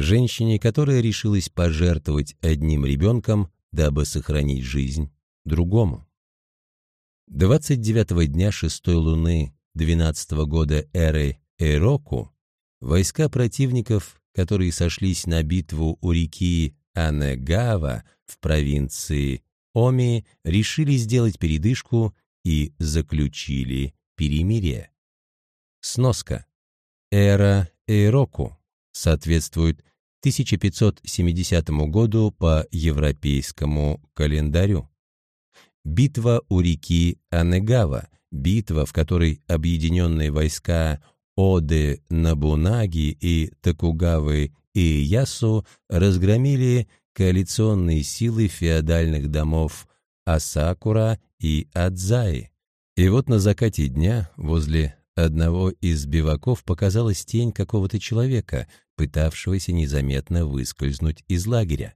женщине, которая решилась пожертвовать одним ребенком, дабы сохранить жизнь другому. 29 дня шестой луны 12 года эры Эйроку войска противников, которые сошлись на битву у реки Анегава в провинции Оми, решили сделать передышку и заключили перемирие. Сноска. Эра Эйроку соответствует 1570 году по европейскому календарю. Битва у реки Анегава, битва, в которой объединенные войска Оды Набунаги и Токугавы Ясу разгромили коалиционные силы феодальных домов Асакура и Адзаи. И вот на закате дня возле одного из биваков показалась тень какого-то человека, пытавшегося незаметно выскользнуть из лагеря.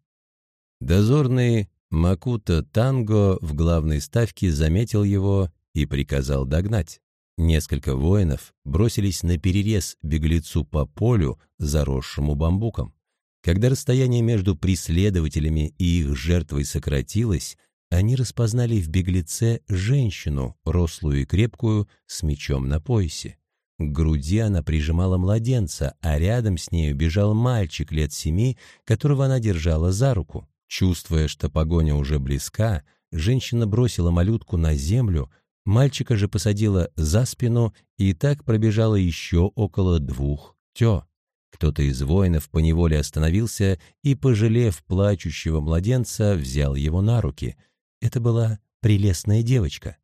Дозорный Макута Танго в главной ставке заметил его и приказал догнать. Несколько воинов бросились на перерез беглецу по полю, заросшему бамбуком. Когда расстояние между преследователями и их жертвой сократилось, они распознали в беглеце женщину, рослую и крепкую, с мечом на поясе. К груди она прижимала младенца, а рядом с нею бежал мальчик лет семи, которого она держала за руку. Чувствуя, что погоня уже близка, женщина бросила малютку на землю, мальчика же посадила за спину и так пробежала еще около двух тё. Кто-то из воинов поневоле остановился и, пожалев плачущего младенца, взял его на руки. Это была прелестная девочка.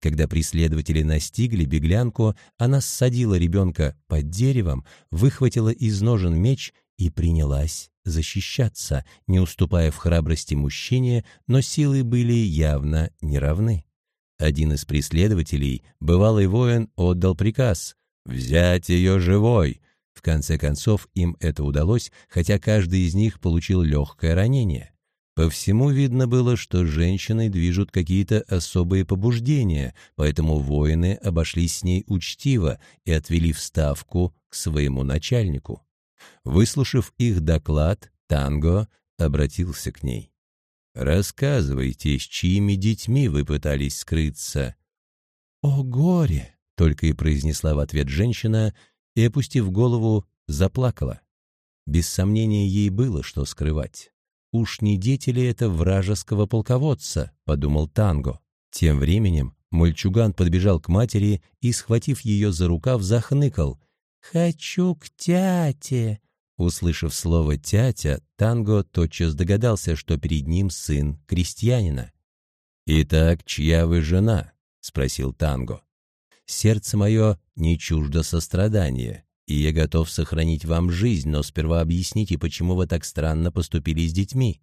Когда преследователи настигли беглянку, она ссадила ребенка под деревом, выхватила из ножен меч и принялась защищаться, не уступая в храбрости мужчине, но силы были явно неравны. Один из преследователей, бывалый воин, отдал приказ «взять ее живой». В конце концов им это удалось, хотя каждый из них получил легкое ранение. По всему видно было, что женщиной движут какие-то особые побуждения, поэтому воины обошлись с ней учтиво и отвели в ставку к своему начальнику. Выслушав их доклад, Танго обратился к ней. «Рассказывайте, с чьими детьми вы пытались скрыться?» «О, горе!» — только и произнесла в ответ женщина и, опустив голову, заплакала. Без сомнения, ей было что скрывать. «Уж не дети ли это вражеского полководца?» — подумал Танго. Тем временем мальчуган подбежал к матери и, схватив ее за рукав, захныкал. «Хочу к тяте!» Услышав слово «тятя», Танго тотчас догадался, что перед ним сын крестьянина. «Итак, чья вы жена?» — спросил Танго. «Сердце мое не чуждо сострадания и я готов сохранить вам жизнь, но сперва объясните, почему вы так странно поступили с детьми.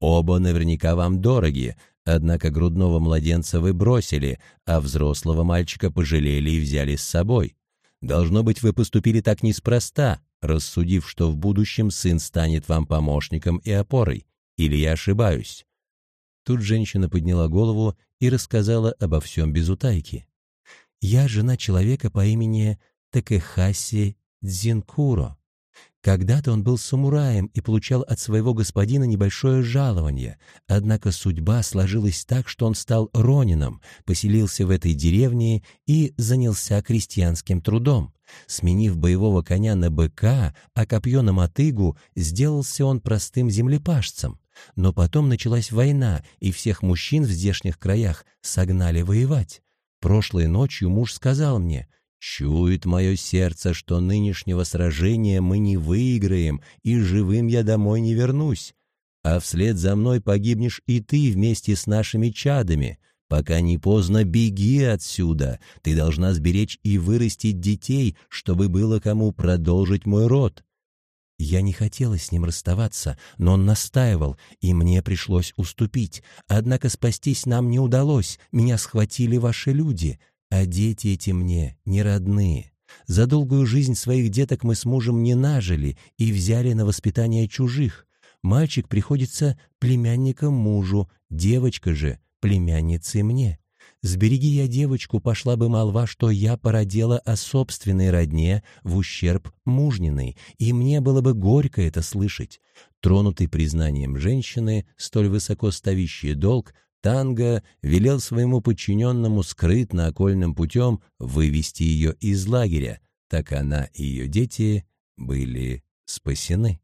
Оба наверняка вам дороги, однако грудного младенца вы бросили, а взрослого мальчика пожалели и взяли с собой. Должно быть, вы поступили так неспроста, рассудив, что в будущем сын станет вам помощником и опорой. Или я ошибаюсь?» Тут женщина подняла голову и рассказала обо всем без утайки. «Я жена человека по имени Такехаси Дзинкуро. Когда-то он был самураем и получал от своего господина небольшое жалование, однако судьба сложилась так, что он стал ронином, поселился в этой деревне и занялся крестьянским трудом. Сменив боевого коня на быка, а копье на мотыгу, сделался он простым землепашцем. Но потом началась война, и всех мужчин в здешних краях согнали воевать. Прошлой ночью муж сказал мне — Чует мое сердце, что нынешнего сражения мы не выиграем, и живым я домой не вернусь. А вслед за мной погибнешь и ты вместе с нашими чадами. Пока не поздно, беги отсюда. Ты должна сберечь и вырастить детей, чтобы было кому продолжить мой род. Я не хотела с ним расставаться, но он настаивал, и мне пришлось уступить. Однако спастись нам не удалось, меня схватили ваши люди — а дети эти мне не родные. За долгую жизнь своих деток мы с мужем не нажили и взяли на воспитание чужих. Мальчик приходится племянником мужу, девочка же племянницей мне. Сбереги я девочку, пошла бы молва, что я породила о собственной родне в ущерб мужниной, и мне было бы горько это слышать. Тронутый признанием женщины, столь высоко ставящий долг, Танго велел своему подчиненному скрытно окольным путем вывести ее из лагеря, так она и ее дети были спасены.